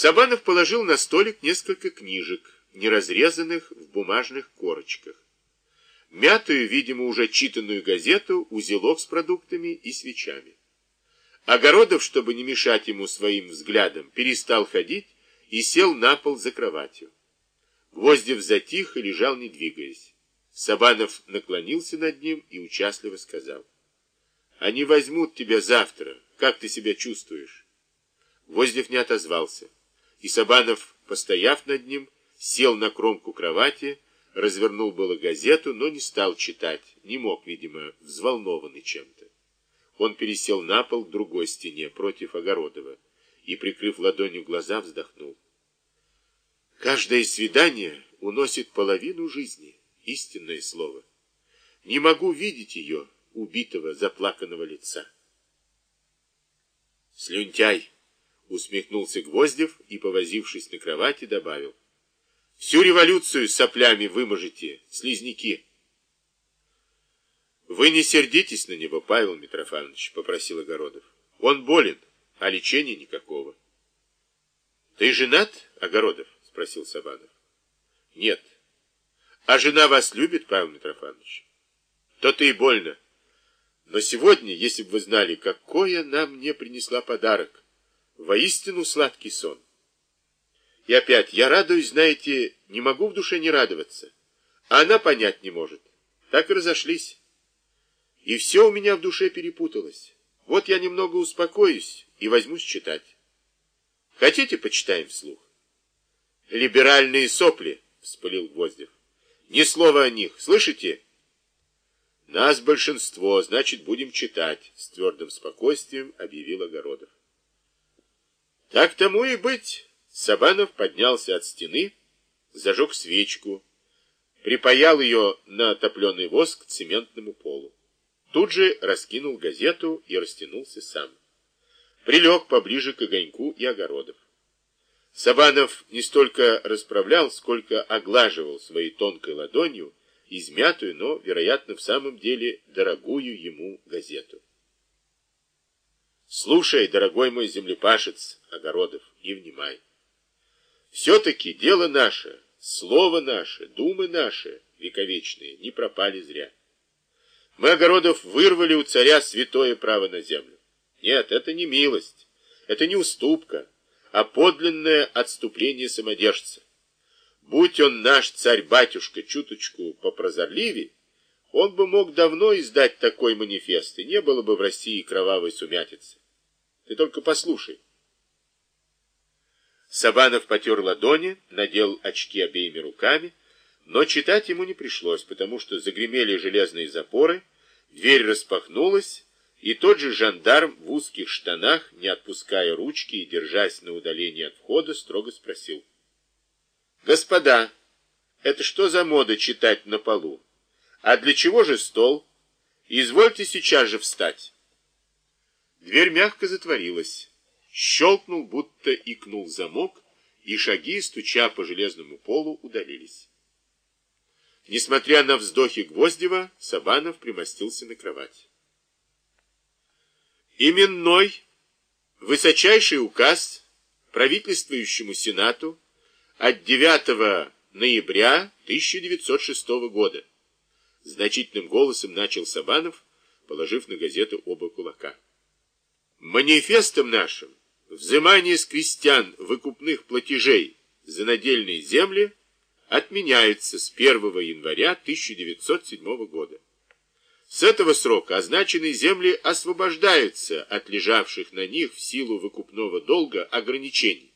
Сабанов положил на столик несколько книжек, неразрезанных в бумажных корочках. Мятую, видимо, уже читанную газету, узелок с продуктами и свечами. Огородов, чтобы не мешать ему своим взглядом, перестал ходить и сел на пол за кроватью. Гвоздев затих и лежал, не двигаясь. Сабанов наклонился над ним и участливо сказал. «Они возьмут тебя завтра. Как ты себя чувствуешь?» Гвоздев не отозвался. И Сабанов, постояв над ним, сел на кромку кровати, развернул было газету, но не стал читать, не мог, видимо, взволнованный чем-то. Он пересел на пол к другой стене, против Огородова, и, прикрыв ладонью глаза, вздохнул. Каждое свидание уносит половину жизни, истинное слово. Не могу видеть ее, убитого, заплаканного лица. Слюнтяй! Усмехнулся Гвоздев и, повозившись на кровати, добавил. Всю революцию соплями выможете, слизняки. Вы не сердитесь на него, Павел Митрофанович, попросил Огородов. Он болен, а лечения никакого. Ты женат, Огородов? Спросил Сабанов. Нет. А жена вас любит, Павел Митрофанович? То-то и больно. Но сегодня, если бы вы знали, какой она мне принесла подарок, Воистину сладкий сон. И опять, я радуюсь, знаете, не могу в душе не радоваться. А она понять не может. Так и разошлись. И все у меня в душе перепуталось. Вот я немного успокоюсь и возьмусь читать. Хотите, почитаем вслух? Либеральные сопли, вспылил Гвоздев. Ни слова о них, слышите? Нас большинство, значит, будем читать, с твердым спокойствием объявил Огородов. Так тому и быть. Сабанов поднялся от стены, зажег свечку, припаял ее на топленый воск к цементному полу. Тут же раскинул газету и растянулся сам. Прилег поближе к огоньку и огородов. Сабанов не столько расправлял, сколько оглаживал своей тонкой ладонью измятую, но, вероятно, в самом деле дорогую ему газету. Слушай, дорогой мой землепашец, Огородов, и внимай. Все-таки дело наше, слово наше, думы наши, вековечные, не пропали зря. Мы, Огородов, вырвали у царя святое право на землю. Нет, это не милость, это не уступка, а подлинное отступление самодержца. Будь он наш царь-батюшка чуточку попрозорливее, он бы мог давно издать такой манифест, и не было бы в России кровавой сумятицы. Ты только послушай. Сабанов потер ладони, надел очки обеими руками, но читать ему не пришлось, потому что загремели железные запоры, дверь распахнулась, и тот же жандарм в узких штанах, не отпуская ручки и держась на удалении от входа, строго спросил. «Господа, это что за мода читать на полу? А для чего же стол? Извольте сейчас же встать». Дверь мягко затворилась. Щелкнул, будто икнул замок, и шаги, стуча по железному полу, удалились. Несмотря на вздохи Гвоздева, Сабанов примостился на кровать. Именной, высочайший указ правительствующему Сенату от 9 ноября 1906 года. Значительным голосом начал Сабанов, положив на газету оба кулака. Манифестом нашим взимание с крестьян выкупных платежей за надельные земли отменяется с 1 января 1907 года. С этого срока означенные земли освобождаются от лежавших на них в силу выкупного долга ограничений,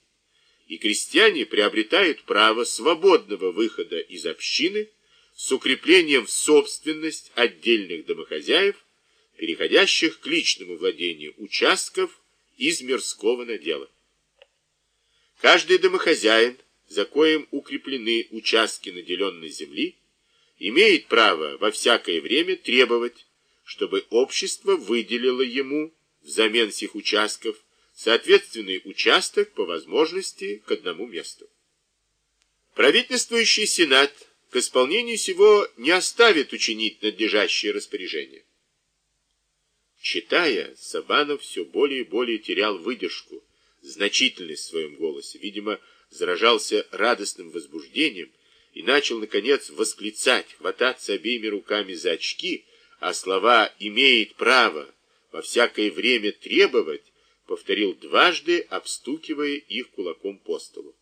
и крестьяне приобретают право свободного выхода из общины с укреплением в собственность отдельных домохозяев переходящих к личному владению участков из мирского надела. Каждый домохозяин, за коим укреплены участки наделенной земли, имеет право во всякое время требовать, чтобы общество выделило ему взамен сих участков соответственный участок по возможности к одному месту. Правительствующий Сенат к исполнению сего не оставит учинить надлежащее распоряжение. Читая, Сабанов все более и более терял выдержку, значительность в своем голосе, видимо, заражался радостным возбуждением и начал, наконец, восклицать, хвататься обеими руками за очки, а слова «имеет право» во всякое время требовать, повторил дважды, обстукивая их кулаком по столу.